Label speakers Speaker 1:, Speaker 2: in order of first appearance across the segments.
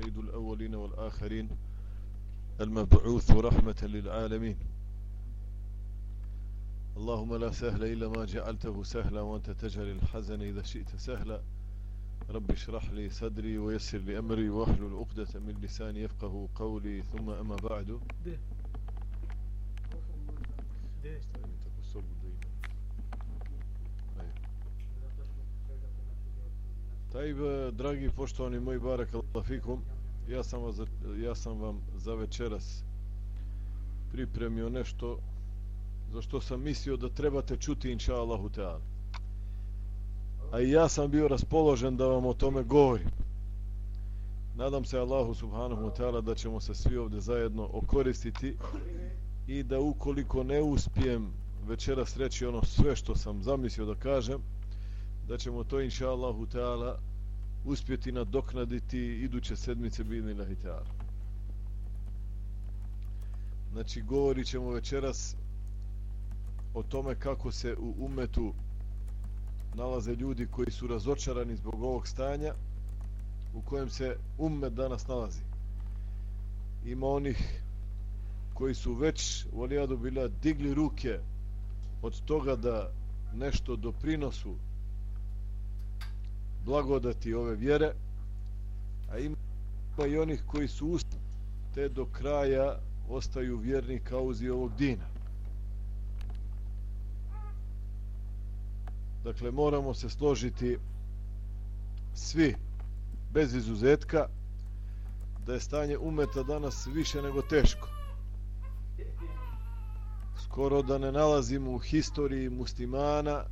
Speaker 1: سيد الأولين والآخرين المبعوث رحمة للعالمين. اللهم لا سهل إلا ما جعلته سهلا وأنت تجعل الحزن إذا شئت سهلا. رب اشرح لي صدري ويسر لي أمري واحلل عقدة من لساني يفقه قولي. ثم أما بعد. Taj, eh, dragi poštovani moji barak Allafikum, ja sam, vas, ja sam vam za večeras pripremio nešto za što sam mislio da trebate čuti inša Allahu Teala. A i ja sam bio raspoložen da vam o tome govorim. Nadam se Allahu Subhanahu wa Teala da ćemo se svi ovdje zajedno okoristiti i da ukoliko ne uspijem večeras reći ono sve što sam zamislio da kažem, da ćemo to inša Allahu ta'ala uspjeti nadoknaditi iduće sedmice bidni na Teala. Znači, govorit ćemo večeras o tome kako se u umetu nalaze ljudi koji su razočarani zbog ovog stanja u kojem se umet danas nalazi. Ima onih koji su već volijadu bila digli ruke od toga da nešto doprinosu blagodati ove vjere, a ima pa i onih koji su usta te do kraja ostaju vjerni kauzi ovog dina. Dakle, moramo se složiti svi, bez izuzetka, da je stanje umeta danas više nego teško. Skoro da ne nalazimo u historiji muslimana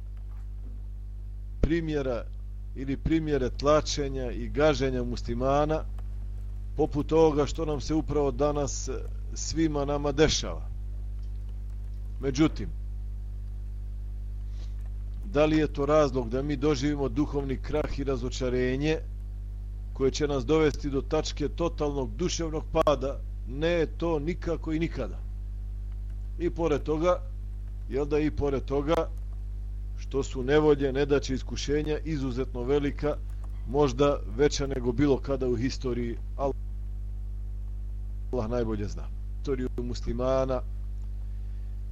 Speaker 1: primjera ili primjere tlačenja i gaženja muslimana poput ovoga što nam se upravo danas e, svima nama dešava. Međutim, da li je to razlog da mi doživimo duhovni krah i razočarenje koje će nas dovesti do tačke totalnog duševnog pada, ne je to nikako i nikada. I pored toga, jel da i pored toga, što su nevolje, nedaće iskušenja izuzetno velika, možda veća nego bilo kada u historiji Allah najbolje zna. Historiju muslimana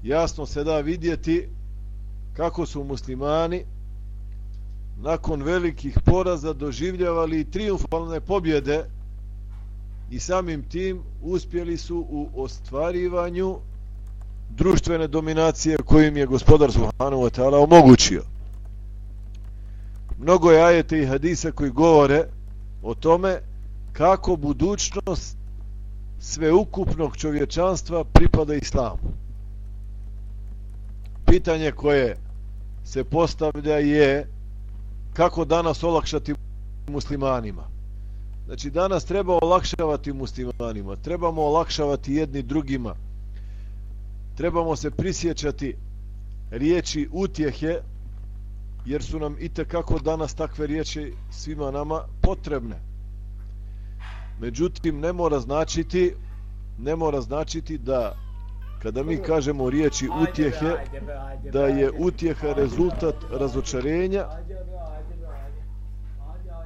Speaker 1: jasno se da vidjeti kako su muslimani nakon velikih poraza doživljavali triumfalne pobjede i samim tim uspjeli su u ostvarivanju društvene dominacije kojim je gospodar Subhanahu wa ta'ala omogućio. Mnogo je ajete i hadisa koji govore o tome kako budućnost sveukupnog čovječanstva pripada islamu. Pitanje koje se postavlja je kako danas olakšati muslimanima. Znači danas treba olakšavati muslimanima, trebamo olakšavati jedni drugima, trebamo se prisjećati riječi utjehe, jer su nam i kako danas takve riječi svima nama potrebne. Međutim, ne mora značiti ne mora značiti da kada mi kažemo riječi utjehe, da je utjeha rezultat razočarenja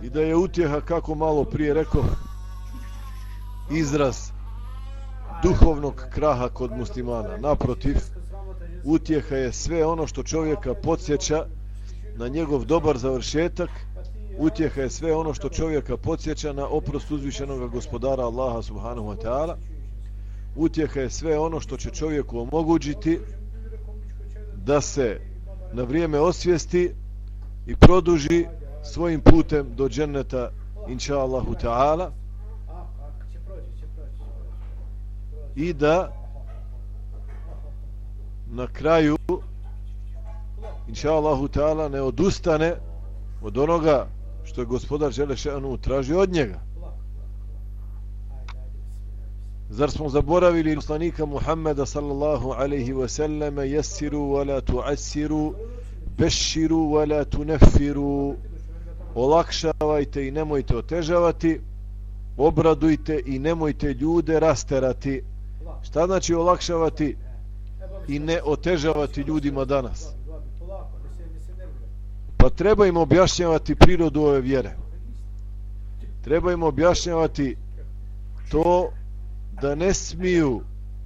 Speaker 1: i da je utjeha, kako malo prije rekao, izraz duhovnog kraha kod muslimana. Naprotiv, utjeha je sve ono što čovjeka podsjeća na njegov dobar završetak, utjeha je sve ono što čovjeka podsjeća na oprost uzvišenog gospodara Allaha subhanahu wa ta'ala, utjeha je sve ono što će čovjeku omogućiti da se na vrijeme osvijesti i produži svojim putem do dženneta inša Allahu ta'ala i da na kraju inša Allahu ta'ala ne odustane od onoga što je gospodar Želešanu traži od njega. Zar smo zaboravili poslanika Muhammeda sallallahu alaihi wa sallam jesiru wa la tuasiru beširu wa la tunefiru olakšavajte i nemojte otežavati obradujte i nemojte ljude rasterati šta znači olakšavati i ne otežavati ljudima danas pa treba im objašnjavati prirodu ove vjere treba im objašnjavati to da ne smiju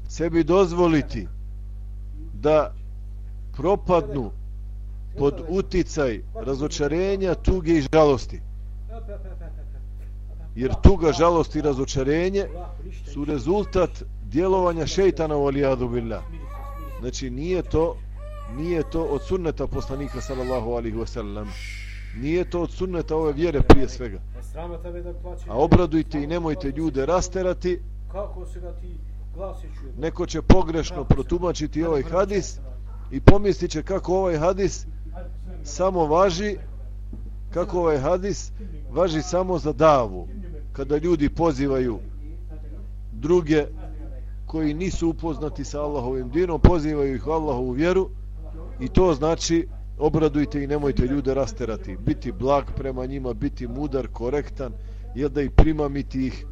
Speaker 1: sebi dozvoliti da propadnu pod uticaj razočarenja, tuge i žalosti. Jer tuga, žalost i razočarenje su rezultat djelovanja šeitana u alijadu billah. Znači nije to nije to od sunneta poslanika sallallahu alihi wasallam. Nije to od sunneta ove vjere prije svega. A obradujte i nemojte ljude rasterati. Kako se ga ti Neko će pogrešno protumačiti ovaj hadis i pomislit će kako ovaj hadis samo važi kako ovaj hadis važi samo za davu kada ljudi pozivaju druge koji nisu upoznati sa Allahovim dinom pozivaju ih u Allahovu vjeru i to znači obradujte i nemojte ljude rasterati. Biti blag prema njima biti mudar, korektan jel da i primamiti ih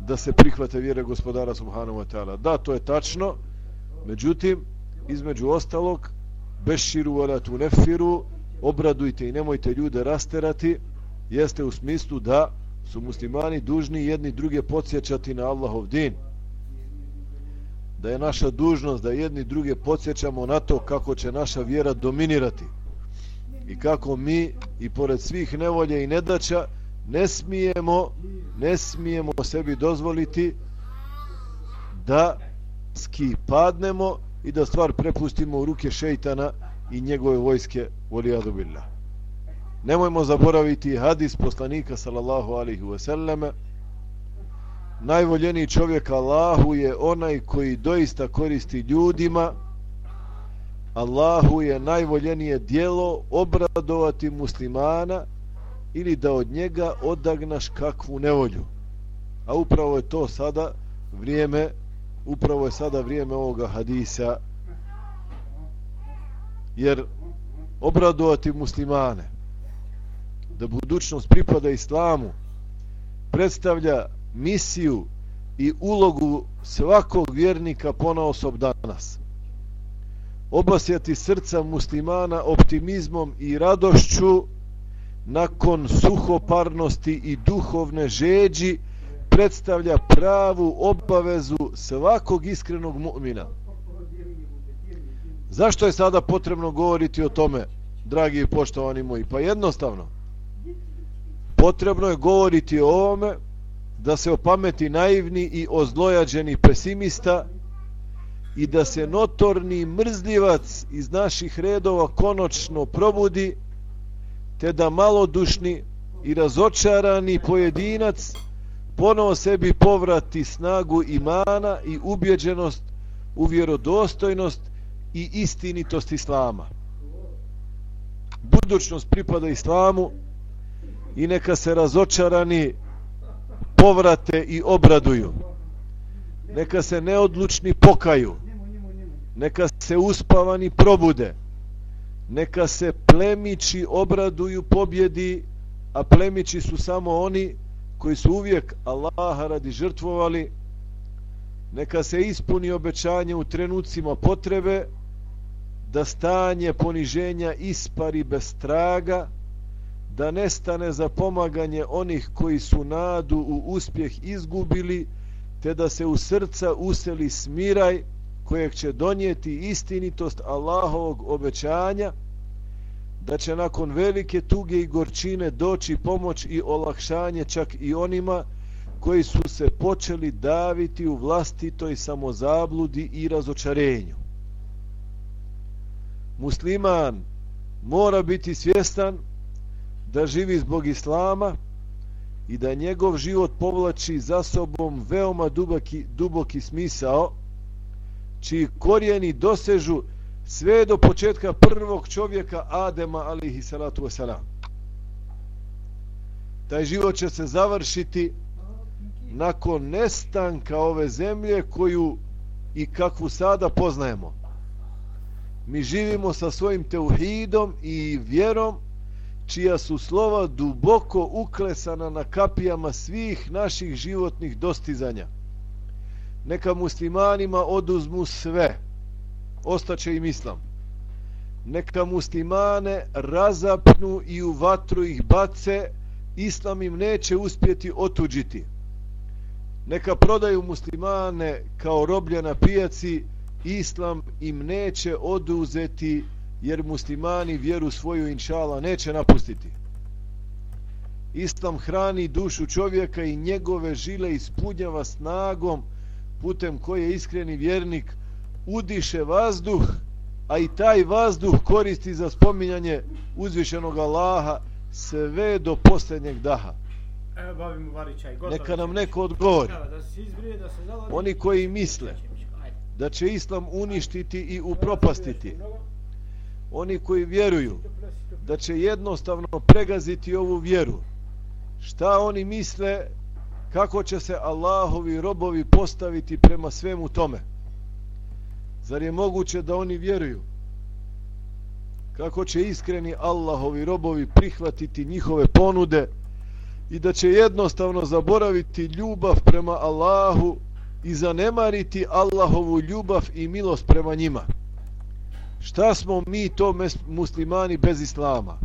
Speaker 1: da se prihvate vjere gospodara subhanahu wa ta'ala. Da to je tačno međutim između ostalog beširu wala tu nefiru obradujte i nemojte ljude rasterati jeste u smislu da su muslimani dužni jedni druge podsjećati na Allahov din da je naša dužnost da jedni druge podsjećamo na to kako će naša vjera dominirati i kako mi i pored svih nevolje i nedaća ne smijemo ne smijemo sebi dozvoliti da ski padnemo i da stvar prepustimo u ruke šeitana i njegove vojske volijadu billah. Nemojmo zaboraviti hadis poslanika sallallahu alihi wasallam najvoljeniji čovjek Allahu je onaj koji doista koristi ljudima. Allahu je najvoljenije dijelo obradovati muslimana ili da od njega odagnaš kakvu nevolju. A upravo je to sada vrijeme upravo je sada vrijeme ovoga hadisa. Jer obradovati muslimane da budućnost pripada islamu predstavlja misiju i ulogu svakog vjernika ponaosob danas obasjati srca muslimana optimizmom i radošću nakon suhoparnosti i duhovne žeđi predstavlja pravu obavezu svakog iskrenog mu'mina. Zašto je sada potrebno govoriti o tome, dragi i poštovani moji? Pa jednostavno, potrebno je govoriti o ovome da se opameti naivni i ozlojađeni pesimista i da se notorni mrzljivac iz naših redova konočno probudi te da malodušni i razočarani pojedinac ponovo sebi povrati snagu imana i ubjeđenost u vjerodostojnost i istinitost islama. Budućnost pripada islamu i neka se razočarani povrate i obraduju. Neka se neodlučni pokaju. Neka se uspavani probude. Neka se plemići obraduju pobjedi, a plemići su samo oni koji su uvijek Allaha radi žrtvovali, neka se ispuni obećanje u trenucima potrebe, da stanje poniženja ispari bez traga, da nestane za pomaganje onih koji su nadu u uspjeh izgubili, te da se u srca useli smiraj kojeg će donijeti istinitost Allahovog obećanja, da će nakon velike tuge i gorčine doći pomoć i olakšanje čak i onima koji su se počeli daviti u vlastitoj samozabludi i razočarenju. Musliman mora biti svjestan da živi zbog Islama i da njegov život povlači za sobom veoma duboki, duboki smisao, čiji korijeni dosežu sve do početka prvog čovjeka Adema alihi salatu wasalam. Taj život će se završiti nakon nestanka ove zemlje koju i kakvu sada poznajemo. Mi živimo sa svojim teuhidom i vjerom čija su slova duboko uklesana na kapijama svih naših životnih dostizanja. Neka muslimanima oduzmu sve ostaće im islam. Neka muslimane razapnu i u vatru ih bace, islam im neće uspjeti otuđiti. neka prodaju muslimane kao roblje na pijaci, islam im neće oduzeti jer muslimani vjeru svoju inšala neće napustiti. Islam hrani dušu čovjeka i njegove žile ispunjava snagom putem koje iskreni vjernik udiše vazduh, a i taj vazduh koristi za spominjanje uzvišenog Allaha sve do posljednjeg daha.
Speaker 2: Evo bavimo Varića gotovo.
Speaker 1: Neka nam neko odgovori.
Speaker 2: Da se izbrije, da se zaladi.
Speaker 1: Oni koji misle da će Islam uništiti i upropastiti, oni koji vjeruju da će jednostavno pregaziti ovu vjeru, šta oni misle kako će se Allahovi robovi postaviti prema svemu tome? Zar je moguće da oni vjeruju? Kako će iskreni Allahovi robovi prihvatiti njihove ponude i da će jednostavno zaboraviti ljubav prema Allahu i zanemariti Allahovu ljubav i milost prema njima? Šta smo mi to muslimani bez Islama?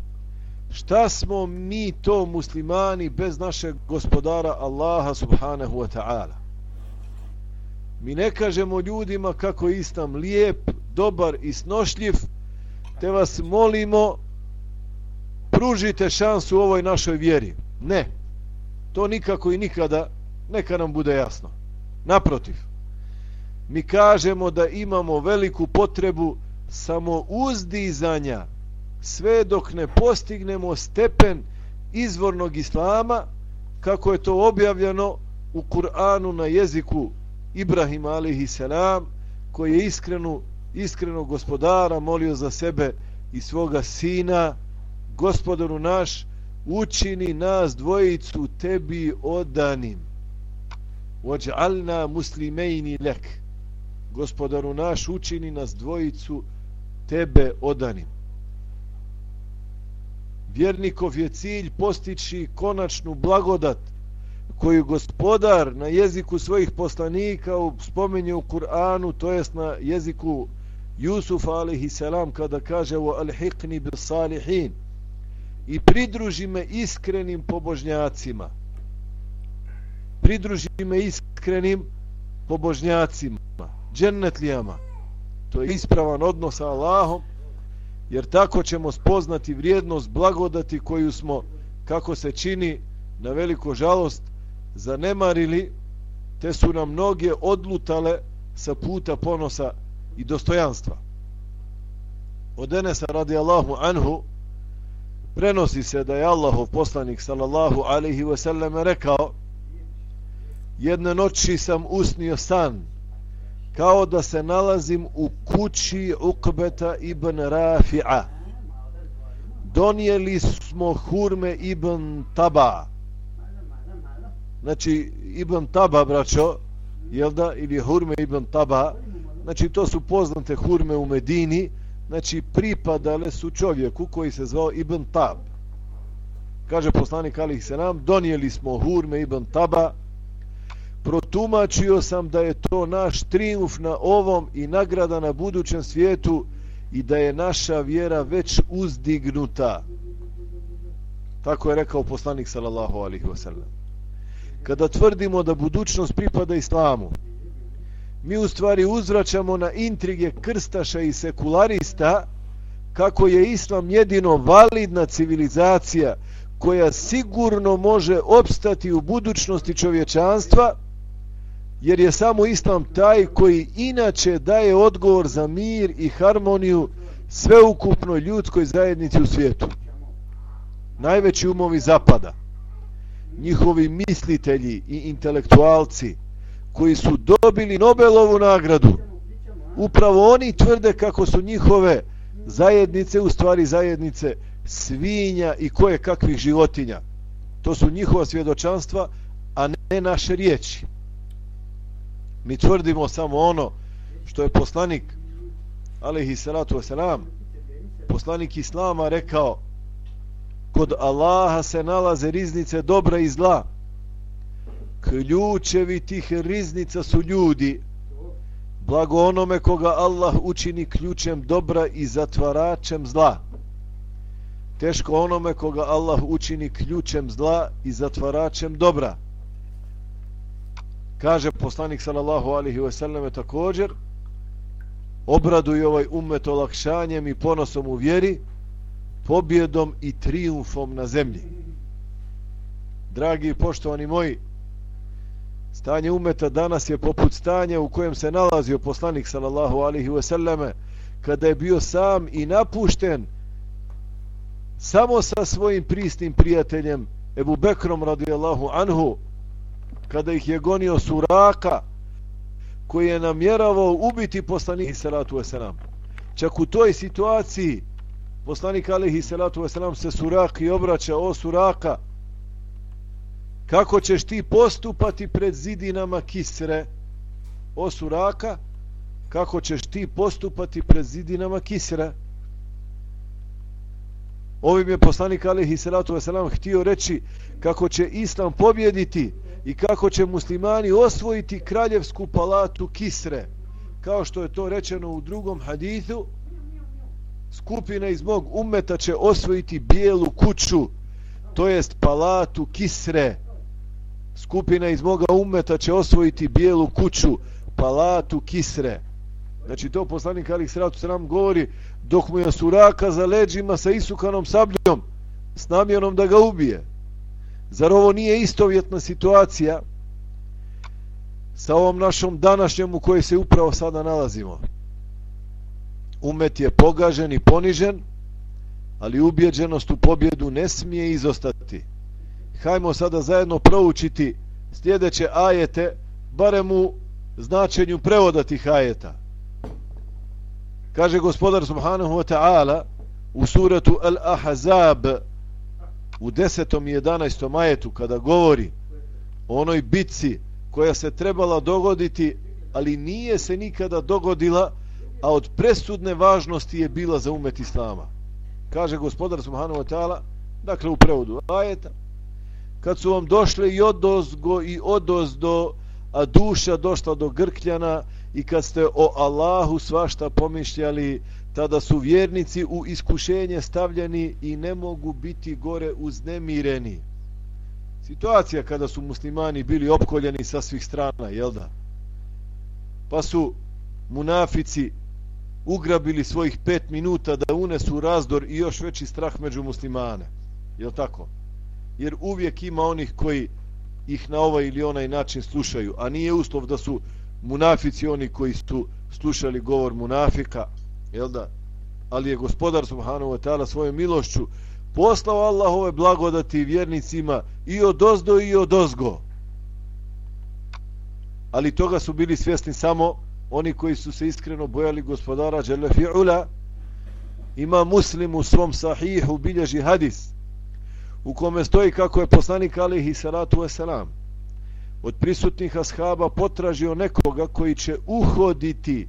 Speaker 1: Šta smo mi to muslimani bez našeg gospodara Allaha subhanahu wa ta'ala? Mi ne kažemo ljudima kako je islam lijep, dobar i snošljiv, te vas molimo pružite šansu u ovoj našoj vjeri. Ne. To nikako i nikada neka nam bude jasno. Naprotiv. Mi kažemo da imamo veliku potrebu samo uzdizanja sve dok ne postignemo stepen izvornog islama kako je to objavljeno u Kur'anu na jeziku Ibrahim alihi selam koji je iskrenu, iskreno gospodara molio za sebe i svoga sina. Gospodaru naš učini nas dvojicu tebi odanim ođalna muslimejni lek. Gospodaru naš učini nas dvojicu tebe odanim vjernikov je cilj postići konačnu blagodat koju gospodar na jeziku svojih poslanika spominje u Kur'anu, to jest na jeziku Jusuf alaihi selam kada kaže o alhiqni bil salihin. I pridruži me iskrenim pobožnjacima. Pridruži me iskrenim pobožnjacima. Džennetlijama to je ispravan odnos sa Allahom jer tako ćemo spoznati vrijednost blagodati koju smo, kako se čini, na veliko žalost, zanemarili, te su nam mnoge odlutale sa puta ponosa i dostojanstva. Od Enesa radi Allahu anhu, prenosi se da je Allahov poslanik sallallahu alaihi wasallam rekao jedne noći sam usnio san kao da se nalazim u kući Ukbeta ibn Rafi'a. Donijeli smo hurme ibn Taba. Znači, ibn Taba, braćo, jel da, ili hurme ibn Taba, znači to su poznate hurme u Medini, znači pripadale su čovjeku koji se zvao Ibn Tab. Kaže poslanik Ali Senam, donijeli smo hurme Ibn Taba, protumačio sam da je to naš triumf na ovom i nagrada na budućem svijetu i da je naša vjera već uzdignuta. Tako je rekao poslanik sallallahu alaihi wasallam. Kada tvrdimo da budućnost pripada islamu, mi u stvari uzvraćamo na intrige krstaša i sekularista kako je islam jedino validna civilizacija koja sigurno može opstati u budućnosti čovječanstva, jer je samo islam taj koji inače daje odgovor za mir i harmoniju sveukupnoj ljudskoj zajednici u svijetu. Najveći umovi zapada, njihovi mislitelji i intelektualci koji su dobili Nobelovu nagradu, upravo oni tvrde kako su njihove zajednice, u stvari zajednice svinja i koje kakvih životinja. To su njihova svjedočanstva, a ne naše riječi mi tvrdimo samo ono što je poslanik alaihi salatu wasalam poslanik islama rekao kod Allaha se nalaze riznice dobra i zla. Ključevi tih riznica su ljudi. Blago onome koga Allah učini ključem dobra i zatvaračem zla. Teško onome koga Allah učini ključem zla i zatvaračem dobra kaže poslanik sallallahu alihi wasallam također obraduj ovaj umet olakšanjem i ponosom u vjeri pobjedom i triumfom na zemlji. Dragi i poštovani moji stanje umeta danas je poput stanja u kojem se nalazio poslanik sallallahu alihi wasallam kada je bio sam i napušten samo sa svojim pristim prijateljem Ebu Bekrom radijallahu anhu kada ih je gonio suraka koji je namjeravao ubiti poslanik salatu wasalam. Čak u toj situaciji poslanik alihi salatu wasalam se suraki obraća o suraka kako ćeš ti postupati pred zidinama kisre? O suraka kako ćeš ti postupati pred zidinama kisre? Ovim je poslanik alihi salatu wasalam htio reći kako će islam pobjediti i kako će muslimani osvojiti kraljevsku palatu Kisre kao što je to rečeno u drugom hadithu skupina iz mog ummeta će osvojiti bijelu kuću to jest palatu Kisre. Skupina iz moga ummeta će osvojiti bijelu kuću palatu Kisre. Znači to poslanik Ali Sratu nam govori dok mu je suraka za leđima sa isukanom sabljom s namjerom da ga ubije. Zar ovo nije istovjetna situacija sa ovom našom današnjom u kojoj se upravo sada nalazimo? Umet je pogažen i ponižen, ali ubjeđenost u pobjedu ne smije izostati. Hajmo sada zajedno proučiti sljedeće ajete, barem u značenju prevoda tih ajeta. Kaže gospodar subhanahu wa ta'ala u suratu Al-Ahzab u desetom i 11. majetu kada govori o onoj bitci koja se trebala dogoditi ali nije se nikada dogodila a od presudne važnosti je bila za umet Islama kaže gospodar Subhanahu wa ta'ala dakle u prevodu ajeta kad su vam došle i odozgo i odozdo a duša došla do grkljana i kad ste o Allahu svašta pomišljali tada su vjernici u iskušenje stavljeni i ne mogu biti gore uznemireni. Situacija kada su muslimani bili opkoljeni sa svih strana, jel da? Pa su munafici ugrabili svojih pet minuta da unesu razdor i još veći strah među muslimane. Jel tako? Jer uvijek ima onih koji ih na ovaj ili onaj način slušaju, a nije uslov da su munafici oni koji su slušali govor munafika, jel da? Ali je gospodar subhanahu wa ta'ala svojom milošću poslao Allahove blagodati vjernicima i od ozdo i od ozgo. Ali toga su bili svjesni samo oni koji su se iskreno bojali gospodara Đelefi'ula. fi'ula. Ima muslim u svom sahihu bilježi hadis u kome stoji kako je poslanik alihi salatu wasalam od prisutnih ashaba potražio nekoga koji će uhoditi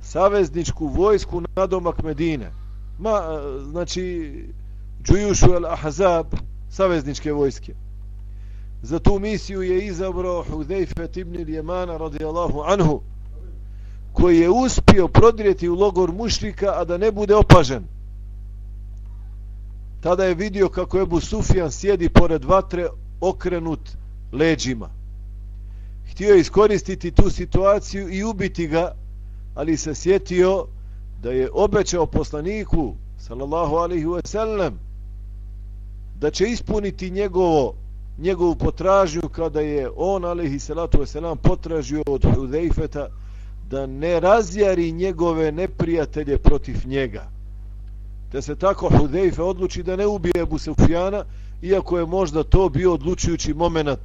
Speaker 1: savezničku vojsku na domak Medine. Ma, e, znači, Džujušu el Ahzab, savezničke vojske. Za tu misiju je izabrao Hudejfet ibn Jemana radijallahu anhu, koji je uspio prodrijeti u logor mušrika, a da ne bude opažen. Tada je vidio kako Ebu Sufjan sjedi pored vatre okrenut leđima. Htio je iskoristiti tu situaciju i ubiti ga, ali se sjetio da je obećao poslaniku sallallahu alaihi wa sallam da će ispuniti njegovo njegovu potražnju kada je on alaihi salatu wa potražio od Hudejfeta da ne razjari njegove neprijatelje protiv njega. Te se tako Hudejfe odluči da ne ubije Ebu Sufjana iako je možda to bio odlučujući moment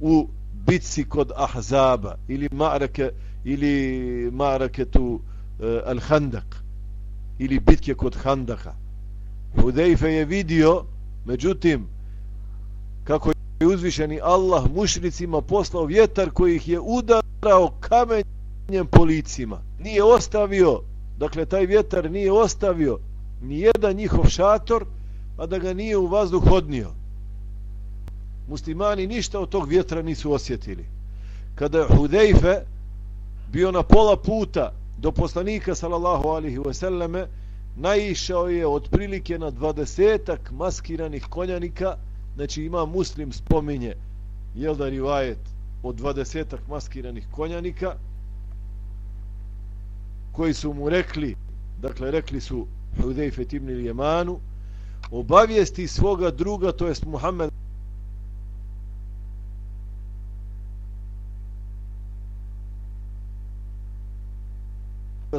Speaker 1: u bitci kod Ahzaba ili Ma'rake ili maraketu e, uh, Al-Handak ili bitke kod Handaka. Hudejfe je vidio, međutim, kako je uzvišeni Allah mušricima poslao vjetar koji ih je udarao kamenjem po licima. Nije ostavio, dakle taj vjetar nije ostavio ni jedan njihov šator, a da ga nije u vazduh odnio. Muslimani ništa od tog vjetra nisu osjetili. Kada je Hudejfe bio na pola puta do poslanika sallallahu alihi wasallame naišao je otprilike na dvadesetak maskiranih konjanika znači ima muslim spominje jel da rivajet od dvadesetak maskiranih konjanika koji su mu rekli dakle rekli su Hudejfe ibn Ljemanu, obavijesti svoga druga to jest Muhammed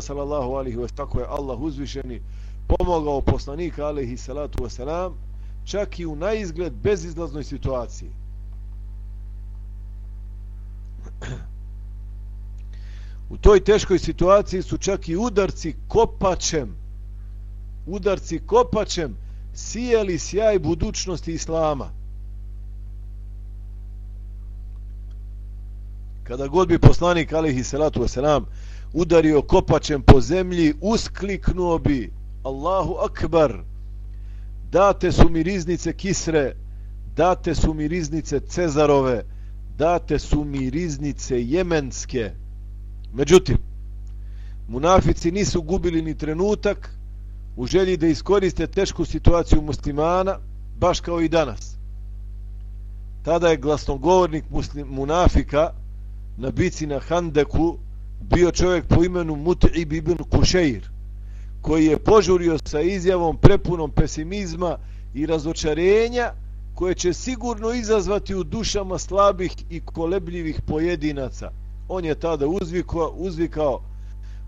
Speaker 1: sallallahu alaihi wa tako je Allah uzvišeni pomogao poslanika alaihi salatu wa salam čak i u naizgled bezizlaznoj situaciji. U toj teškoj situaciji su čak i udarci kopačem udarci kopačem sijeli sjaj budućnosti islama. Kada god bi poslanik alihi salatu wasalam udario kopačem po zemlji uskliknuo bi Allahu akbar date su mi riznice Kisre date su mi riznice Cezarove date su mi riznice Jemenske. Međutim munafici nisu gubili ni trenutak u želji da iskoriste tešku situaciju muslimana baš kao i danas. Tada je glasnogovornik muslim, munafika na bici na Handeku bio čovjek po imenu Mut'ib ibn Kušeir koji je požurio sa izjavom prepunom pesimizma i razočarenja koje će sigurno izazvati u dušama slabih i kolebljivih pojedinaca. On je tada uzvikao, uzvikao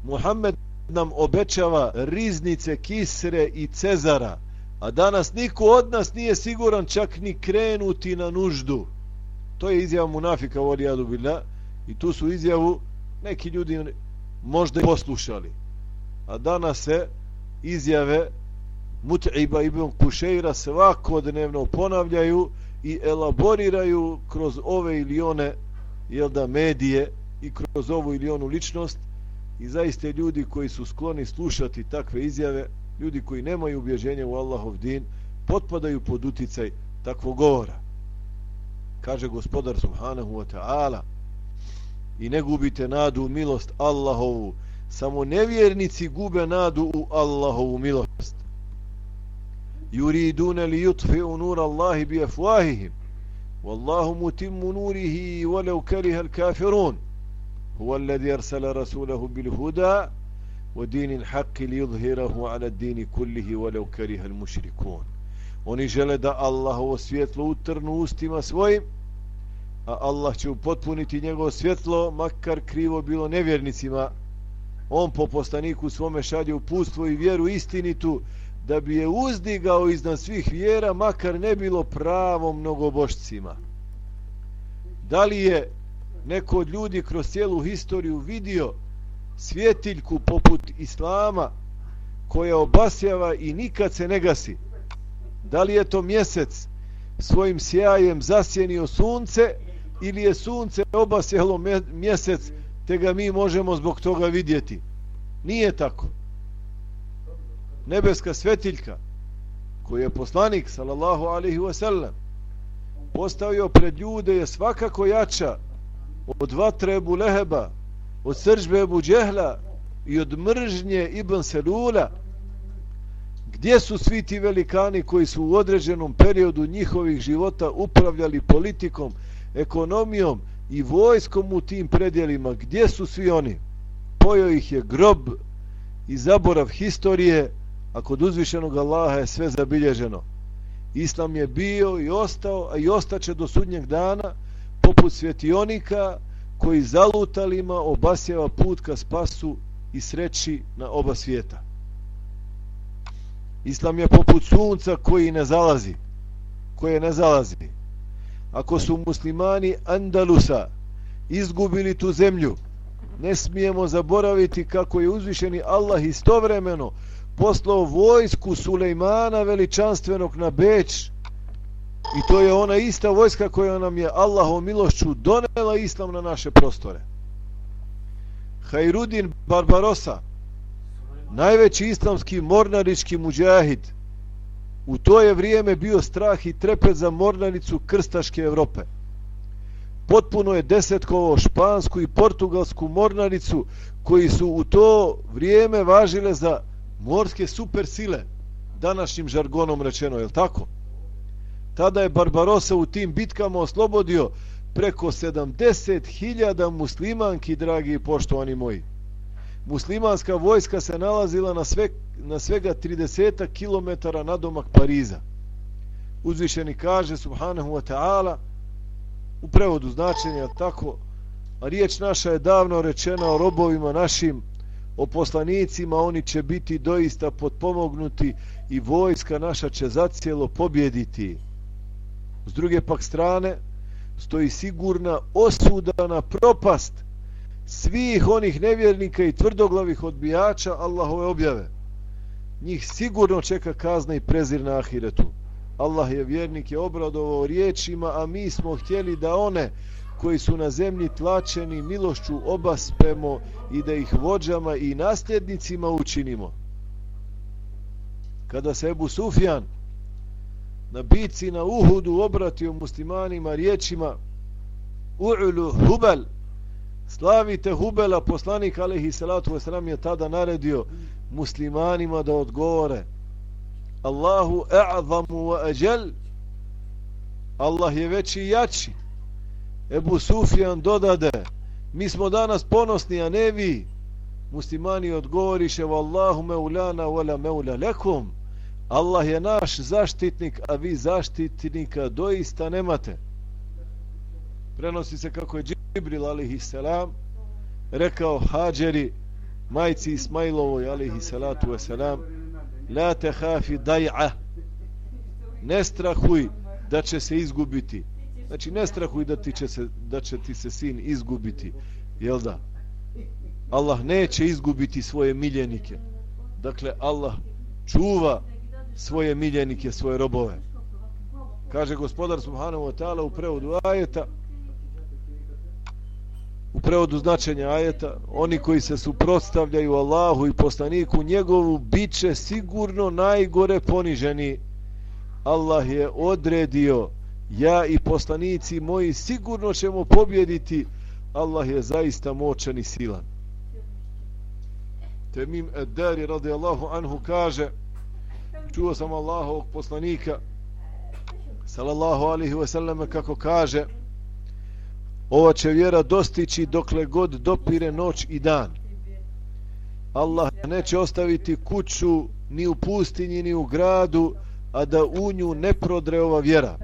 Speaker 1: Muhammed nam obećava riznice Kisre i Cezara, a danas niko od nas nije siguran čak ni krenuti na nuždu. To je izjava munafika voli jadu bilja i tu su izjavu neki ljudi možda poslušali. A danas se izjave Mut'iba ibn Kušeira svakodnevno ponavljaju i elaboriraju kroz ove ili one jel da, medije i kroz ovu ili onu ličnost i zaiste ljudi koji su skloni slušati takve izjave, ljudi koji nemaju ubježenja u Allahov din, potpadaju pod uticaj takvog govora. Kaže gospodar Subhanahu wa ta'ala i ne gubite nadu u milost Allahovu, samo nevjernici gube nadu u Allahovu milost. Yuridune li yutfi'u nur Allahi bi afwahihim, wallahu mutimmu nurihi walau kariha al-kafirun. هو الذي أرسل رسوله بالهدى ودين الحق ليظهره على الدين كله ولو كره المشركون Oni žele da Allahovo svjetlo utrnu ustima svojim, a Allah će upotpuniti njegovo svjetlo, makar krivo bilo nevjernicima. On po postaniku svome šalje upustvo i vjeru istinitu, da bi je uzdigao iznad svih vjera, makar ne bilo pravo mnogobošcima. Da li je neko od ljudi kroz cijelu historiju vidio svjetiljku poput Islama koja obasjava i nikad se ne gasi. Da li je to mjesec svojim sjajem zasjenio sunce ili je sunce obasjelo mjesec te ga mi možemo zbog toga vidjeti. Nije tako. Nebeska svetiljka koju je poslanik sallallahu alaihi wasallam postavio pred ljude je svakako jača od vatre Ebu Leheba, od sržbe Ebu Džehla i od mržnje Ibn Selula, gdje su svi ti velikani koji su u određenom periodu njihovih života upravljali politikom, ekonomijom i vojskom u tim predjelima, gdje su svi oni? Pojo ih je grob i zaborav historije, a kod uzvišenog Allaha je sve zabilježeno. Islam je bio i ostao, a i ostaće do sudnjeg dana, poput svjetionika koji zalutalima obasjava put ka spasu i sreći na oba svijeta. Islam je poput sunca koji ne zalazi, koje ne zalazi. Ako su muslimani Andalusa izgubili tu zemlju, ne smijemo zaboraviti kako je uzvišeni Allah istovremeno poslao vojsku Sulejmana veličanstvenog na Beč I to je ona ista vojska koja nam je Allahom milošću donela islam na naše prostore. Hajrudin Barbarosa, najveći islamski mornarički muđahid, u to je vrijeme bio strah i trepet za mornaricu krstaške Evrope. Potpuno je desetkovo špansku i portugalsku mornaricu koji su u to vrijeme važile za morske supersile, današnjim žargonom rečeno, je li tako? tada je Barbarosa u tim bitkama oslobodio preko 70.000 muslimanki, dragi i poštovani moji. Muslimanska vojska se nalazila na, sve, na svega 30 km na domak Pariza. Uzvišeni kaže, subhanahu wa ta'ala, u prevodu značenja tako, a riječ naša je davno rečena o robovima našim, o poslanicima, oni će biti doista potpomognuti i vojska naša će zacijelo pobjediti. S druge pak strane, stoji sigurna osuda na propast svih onih nevjernika i tvrdoglavih odbijača Allahove objave. Njih sigurno čeka kazna i prezir na ahiretu. Allah je vjernike obradovao riječima, a mi smo htjeli da one koji su na zemlji tlačeni milošću obaspemo i da ih vođama i nasljednicima učinimo. Kada se Ebu Sufjan na bici na Uhudu obratio muslimanima riječima U'ulu Hubel slavite Hubela poslanik alaihi salatu wasalam je tada naredio muslimanima da odgovore. Allahu a'zamu wa ajal. Allah je veći i jači. Ebu Sufjan dodade mi smo danas ponosni a ne vi. Muslimani odgovoriše Wallahu meulana wala meula lekum Allah je naš zaštitnik, a vi zaštitnika doista nemate. Prenosi se kako je Džibril alihi selam rekao Hadžeri majci Ismailovoj alihi salatu wasalam La te hafi daj'a Ne strahuj da će se izgubiti. Znači ne strahuj da, ti će, se, da će ti se sin izgubiti. Jel da? Allah neće izgubiti svoje miljenike. Dakle, Allah čuva svoje miljenike, svoje robove. Kaže gospodar Subhanahu wa ta'ala u prevodu ajeta, u prevodu značenja ajeta, oni koji se suprotstavljaju Allahu i poslaniku njegovu, bit će sigurno najgore poniženi. Allah je odredio, ja i poslanici moji sigurno ćemo pobjediti, Allah je zaista moćan i silan. Temim Eddari radijallahu anhu kaže, čuo sam Allahovog poslanika sallallahu alihi wasallam kako kaže ova će vjera dostići dokle god dopire noć i dan Allah neće ostaviti kuću ni u pustinji ni u gradu a da u nju ne prodre ova vjera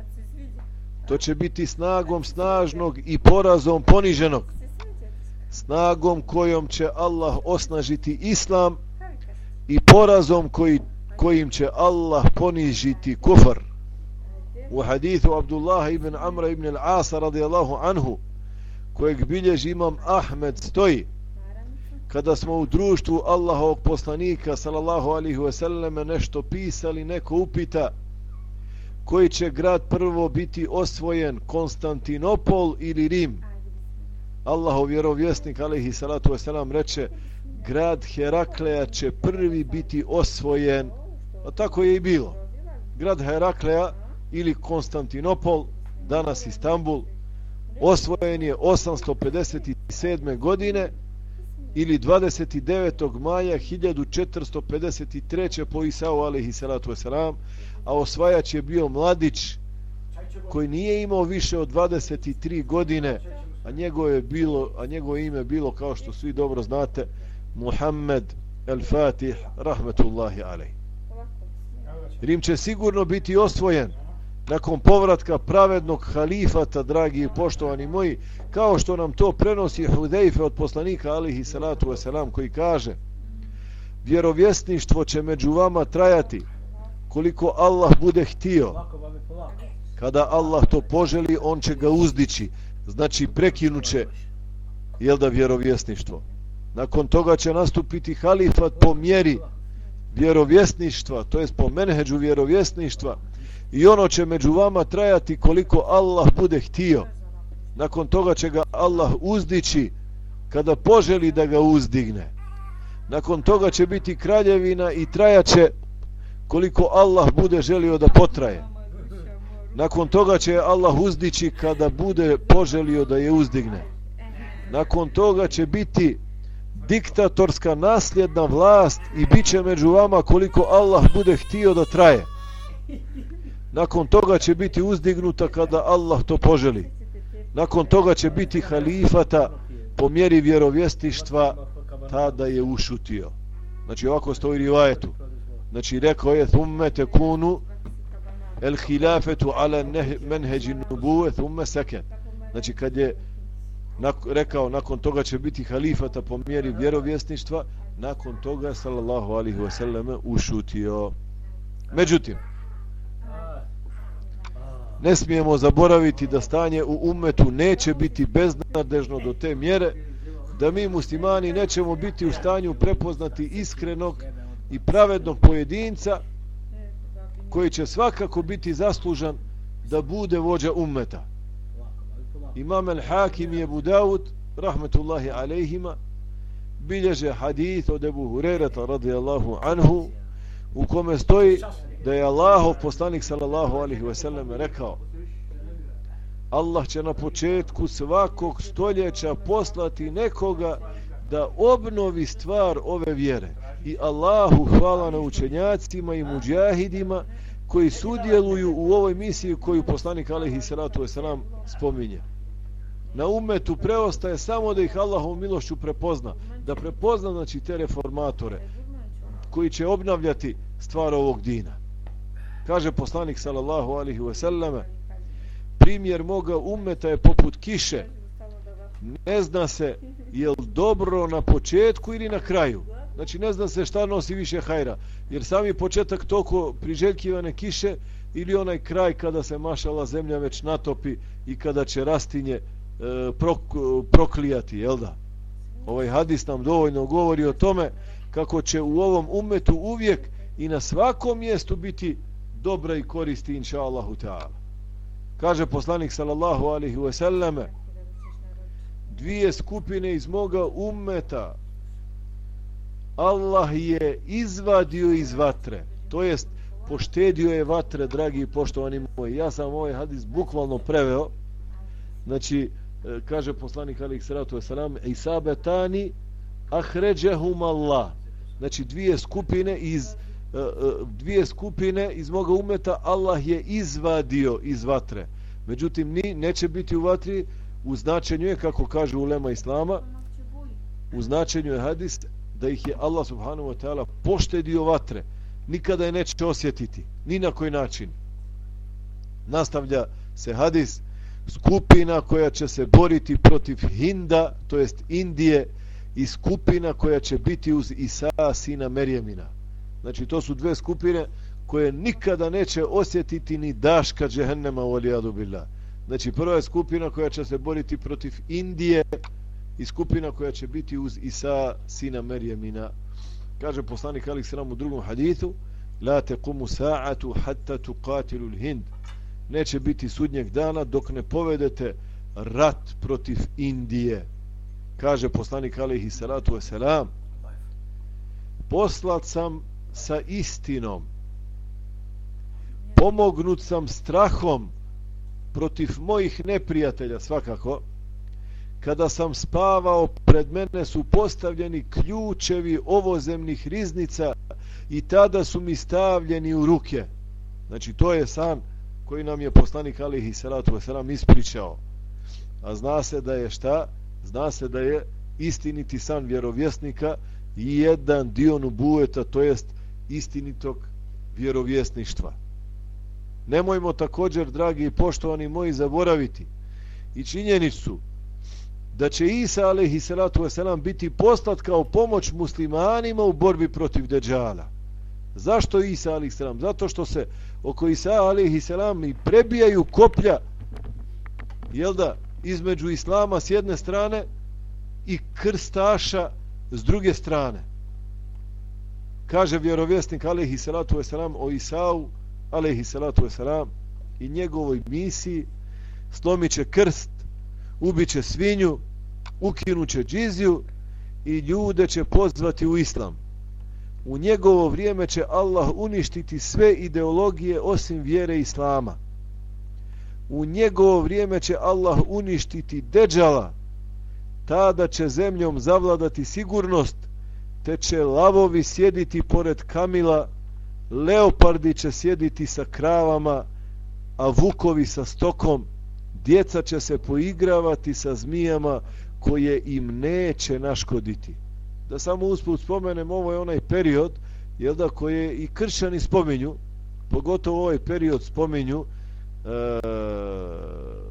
Speaker 1: to će biti snagom snažnog i porazom poniženog snagom kojom će Allah osnažiti islam i porazom koji kojim će Allah ponižiti kufar. U hadithu Abdullah ibn Amra ibn al-Asa radijallahu anhu, kojeg bilježi imam Ahmed stoji, kada smo u društvu Allahovog poslanika sallallahu alihi wasallam nešto pisali, neko upita koji će grad prvo biti osvojen, Konstantinopol ili Rim. Allahov vjerovjesnik alihi salatu wasallam reče, grad Herakleja će prvi biti osvojen A tako je i bilo. Grad Herakleja ili Konstantinopol, danas Istanbul, osvojen je 857. godine ili 29. maja 1453. po Isao alihi salatu wasalam, a osvajač je bio mladić koji nije imao više od 23 godine, a njegovo, je bilo, a njegovo ime bilo, kao što svi dobro znate, Muhammed el-Fatih, rahmetullahi alejhi. Rim će sigurno biti osvojen nakon povratka pravednog halifata, dragi i poštovani moji, kao što nam to prenosi Hudejfe od poslanika alihi salatu wasalam koji kaže vjerovjesništvo će među vama trajati koliko Allah bude htio. Kada Allah to poželi, on će ga uzdići. Znači prekinuće jel da vjerovjesništvo. Nakon toga će nastupiti halifat po mjeri vjerovjesništva, to jest po menheđu vjerovjesništva i ono će među vama trajati koliko Allah bude htio. Nakon toga će ga Allah uzdići kada poželi da ga uzdigne. Nakon toga će biti kraljevina i trajaće koliko Allah bude želio da potraje. Nakon toga će Allah uzdići kada bude poželio da je uzdigne. Nakon toga će biti diktatorska nasljedna vlast i bit će među vama koliko Allah bude htio da traje. Nakon toga će biti uzdignuta kada Allah to poželi. nakon toga će biti halifata po mjeri vjerovjestištva tada je ušutio. Znači ovako stoji rivajetu. Znači rekao je thumme tekunu el hilafetu ala menheđi nubuve thumme seken. Znači kad je rekao nakon toga će biti halifata po mjeri vjerovjesništva nakon toga sallallahu alihi wasallam ušutio. Međutim ne smijemo zaboraviti da stanje u umetu neće biti beznadežno do te mjere da mi muslimani nećemo biti u stanju prepoznati iskrenog i pravednog pojedinca koji će svakako biti zaslužan da bude vođa ummeta. Imam al-Hakim je Dawud, rahmetullahi alejhima, bilježe hadith od Ebu Hurerata radijallahu anhu, u kome stoji da je Allahov poslanik sallallahu alaihi ve sellem rekao Allah će na početku svakog stoljeća poslati nekoga da obnovi stvar ove vjere. I Allahu hvala na učenjacima i muđahidima koji sudjeluju u ovoj misiji koju poslanik alaihi salatu wasalam spominje. Na umetu preostaje samo da ih Allahom milošću prepozna da prepozna znači te reformatore koji će obnavljati stvar ovog dina kaže poslanik sallallahu alaihi wasallam primjer moga umeta je poput kiše. Ne zna se je li dobro na početku ili na kraju. Znači ne zna se šta nosi više hajra. Jer sami početak toko priželjkivane kiše ili onaj kraj kada se mašala zemlja već natopi i kada će rastinje e, prok, proklijati jel da? Ovaj hadis nam dovoljno govori o tome kako će u ovom umetu uvijek i na svakom mjestu biti dobra i koristi inša Allahu ta'ala. Kaže poslanik sallallahu alihi wasallam dvije skupine iz moga ummeta Allah je izvadio iz vatre. To jest poštedio je vatre, dragi i poštovani moji. Ja sam ovaj hadis bukvalno preveo. Znači, e, kaže poslanik alihi salatu wasalam Isabetani ahređehum Allah. Znači, dvije skupine iz vatre E, e, dvije skupine iz moga umeta Allah je izvadio iz vatre. Međutim, ni, neće biti u vatri u značenju je, kako kaže ulema Islama, u značenju je hadis da ih je Allah subhanahu wa ta'ala poštedio vatre. Nikada je neće osjetiti. Ni na koji način. Nastavlja se hadis skupina koja će se boriti protiv Hinda, to jest Indije, i skupina koja će biti uz Isa, sina Merjemina. Znači to su dve skupine koje nikada neće osjetiti ni daška džehennema u alijadu billah. Znači prva je skupina koja će se boriti protiv Indije i skupina koja će biti uz Isa sina Merjemina. Kaže poslanik Ali Sram u drugom hadithu La te kumu sa'atu hatta tu qatilu hind Neće biti sudnjeg dana dok ne povedete rat protiv Indije. Kaže poslanik Alik Salatu Veselam Poslat sam sa istinom. Pomognut sam strahom protiv mojih neprijatelja svakako. Kada sam spavao, pred mene su postavljeni ključevi ovozemnih riznica i tada su mi stavljeni u ruke. Znači, to je san koji nam je poslanik Alihi Salatu Veselam ispričao. A zna se da je šta? Zna se da je istiniti san vjerovjesnika i jedan dio nubueta, to jest istinitog vjerovjesništva. Nemojmo također, dragi i poštovani moji, zaboraviti i činjenicu da će Isa alaihi salatu wasalam biti poslat kao pomoć muslimanima u borbi protiv deđala. Zašto Isa alaihi salam? Zato što se oko Isa alaihi salam i prebijaju koplja jel da, između Islama s jedne strane i krstaša s druge strane kaže vjerovjesnik alaihi salatu wasalam o Isau alaihi salatu wasalam i njegovoj misiji slomit će krst ubit će svinju ukinut će džiziju i ljude će pozvati u islam. U njegovo vrijeme će Allah uništiti sve ideologije osim vjere islama. U njegovo vrijeme će Allah uništiti deđala tada će zemljom zavladati sigurnost te će lavovi sjediti pored kamila, leopardi će sjediti sa kravama, a vukovi sa stokom, djeca će se poigravati sa zmijama koje im neće naškoditi. Da samo usput spomenem, ovo je onaj period, jel da, koje i kršćani spominju, pogotovo ovaj period spominju, e,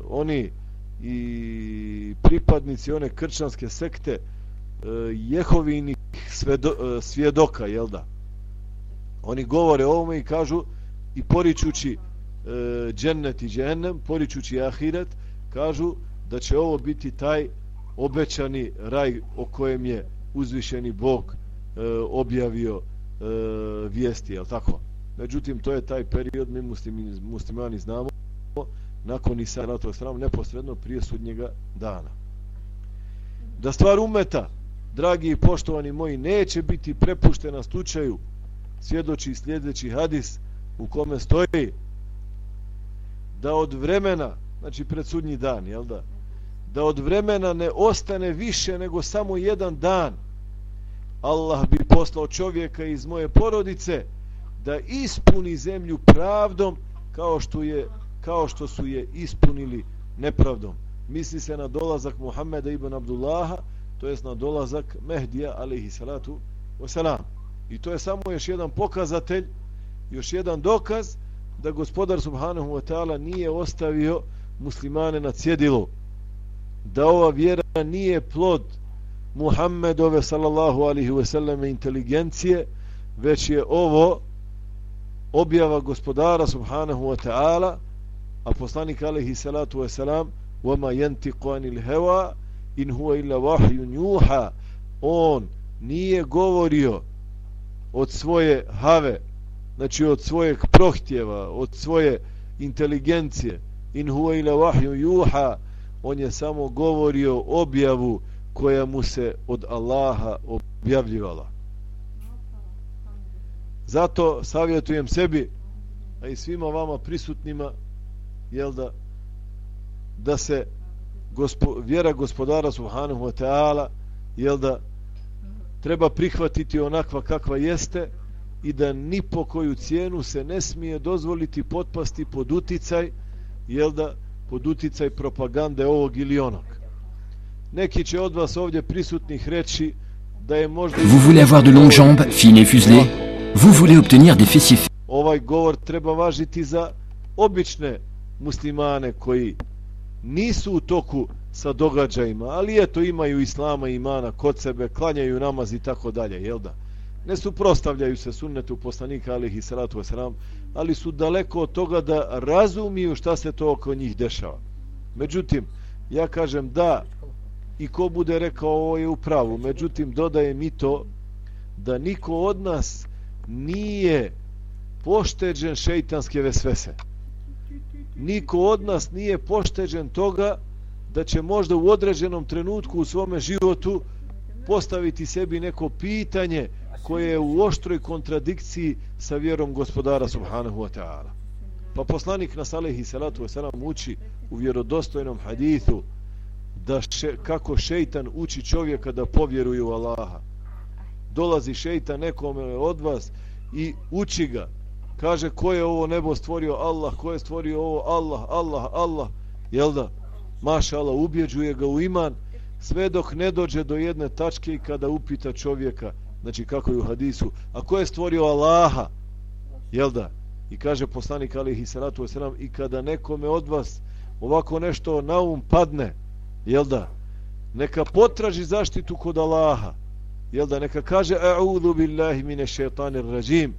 Speaker 1: oni i pripadnici one kršćanske sekte e, Jehovini svedo, e, svjedoka, jel da? Oni govore o ovome i kažu i poričući e, džennet i džennem, poričući ahiret, kažu da će ovo biti taj obećani raj o kojem je uzvišeni Bog e, objavio e, vijesti, jel tako? Međutim, to je taj period, mi muslimani, muslimani znamo, nakon Isa na to stranu, neposredno prije sudnjega dana. Da stvar umeta, dragi i poštovani moji, neće biti prepuštena slučaju svjedoči sljedeći hadis u kome stoji da od vremena, znači pred sudnji dan, jel da, da od vremena ne ostane više nego samo jedan dan, Allah bi poslao čovjeka iz moje porodice da ispuni zemlju pravdom kao što je kao što su je ispunili nepravdom. Misli se na dolazak Muhammeda ibn Abdullaha, to jest na dolazak Mehdija alaihi salatu wasalam. I to je samo još jedan pokazatelj, još jedan dokaz da gospodar subhanahu wa ta'ala nije ostavio muslimane na cjedilu. Da ova vjera nije plod Muhammedove sallallahu alihi wasallam inteligencije, već je ovo objava gospodara subhanahu wa ta'ala a poslanik alaihi salatu wasalam وَمَا يَنْتِقُ عَنِ الْهَوَا in huwa illa wahyun yuha on nije govorio od svoje have znači od svojeg prohtjeva od svoje inteligencije. In huwa illa wahyun yuha on je samo govorio objavu koja mu se od Allaha objavljivala. Zato savjetujem sebi a i svima vama prisutnima jel da da se gospo, vjera gospodara subhanahu wa ta'ala jel da treba prihvatiti onakva kakva jeste i da ni po koju cijenu se ne smije dozvoliti potpasti pod uticaj jel da pod uticaj propagande ovog ili onog. Neki će od vas ovdje prisutnih reći da je možda
Speaker 3: Vous voulez avoir de longues jambes, fines et fuselées? Vous voulez obtenir des fessiers
Speaker 1: ovaj govor treba važiti za obične muslimane koji nisu u toku sa događajima, ali eto imaju islama i imana kod sebe, klanjaju namaz i tako dalje, jel da? Ne suprostavljaju se sunnetu poslanika alihi salatu wasalam, ali su daleko od toga da razumiju šta se to oko njih dešava. Međutim, ja kažem da i ko bude rekao ovo je u pravu, međutim dodaje mi to da niko od nas nije pošteđen šeitanske vesvese niko od nas nije pošteđen toga da će možda u određenom trenutku u svome životu postaviti sebi neko pitanje koje je u oštroj kontradikciji sa vjerom gospodara subhanahu wa ta'ala. Pa poslanik nas alaihi salatu wa salam uči u vjerodostojnom hadithu da še, kako šeitan uči čovjeka da povjeruje u Allaha. Dolazi šeitan nekome od vas i uči ga kaže ko je ovo nebo stvorio? Allah, ko je stvorio ovo? Allah, Allah, Allah, jel da? Maša Allah, ubjeđuje ga u iman, sve dok ne dođe do jedne tačke i kada upita čovjeka, znači kako je u hadisu, a ko je stvorio Allaha, jel da? I kaže poslanik alihi salatu wasalam, i kada nekome od vas ovako nešto na um padne, jel da? Neka potraži zaštitu kod Allaha, jel da? Neka kaže, a'udhu billahi mine šetanir rajim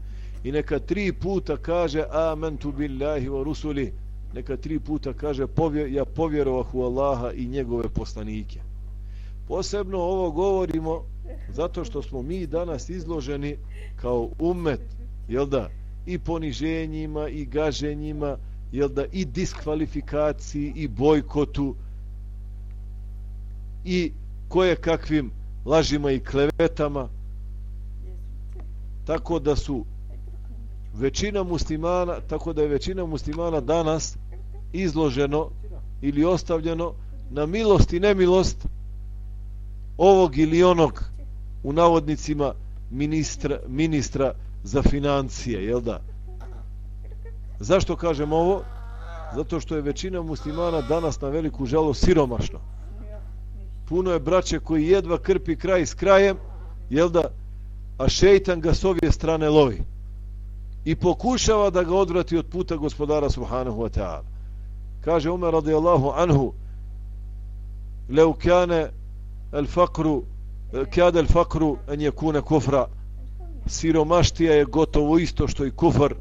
Speaker 1: i neka tri puta kaže amantu billahi wa rusuli neka tri puta kaže povje, ja povjerovah u Allaha i njegove poslanike posebno ovo govorimo zato što smo mi danas izloženi kao umet jel da? I poniženjima i gaženjima jel da? I diskvalifikaciji i bojkotu i koje kakvim lažima i klevetama. Tako da su većina muslimana, tako da je većina muslimana danas izloženo ili ostavljeno na milost i nemilost ovog ili onog u navodnicima ministra, ministra za financije, jel da? Zašto kažem ovo? zato što je većina muslimana danas na veliku žalo siromašno. Puno je braće koji jedva krpi kraj s krajem, jel da, a šeitan ga s ove strane lovi. I pokušava da ga odvrati od puta gospodara subhanahu wa ta'ala. Kaže Umar radijallahu anhu, leu kane el fakru, الفقر el fakru en je kune kufra, siromaštija je gotovo isto što i kufar,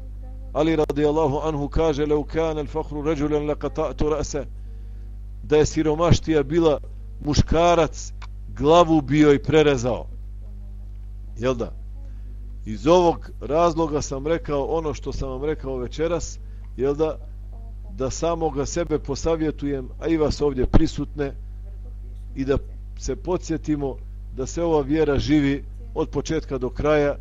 Speaker 1: ali radijallahu anhu kaže leu kane el fakru ređulen leka ta'tu rase, da je siromaštija bila muškarac, glavu bio i prerezao. Jel da? Iz ovog razloga sam rekao ono što sam vam rekao večeras, jel da? Da samoga sebe posavjetujem, a i vas ovdje prisutne, i da se podsjetimo da se ova vjera živi od početka do kraja,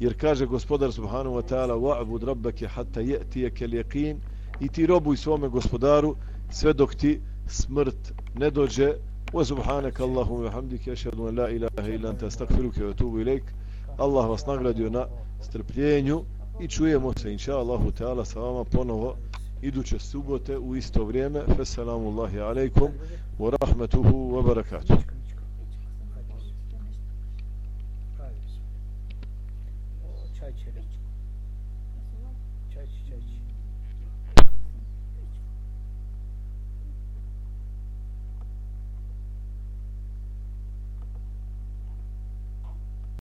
Speaker 1: jer kaže gospodar subhanahu wa ta'ala wa'bud rabbake hatta ya'tiyaka al-yaqin i ti robuj svome gospodaru sve dok ti smrt ne dođe wa subhanaka allahumma wa hamdika ashhadu an la ilaha illa anta astaghfiruka wa atubu ilaik Allah vas nagradio na strpljenju i čujemo se inša Allahu ta'ala sa vama ponovo iduće subote u isto vrijeme. Feselamu Allahi alaikum wa rahmetuhu wa barakatuh.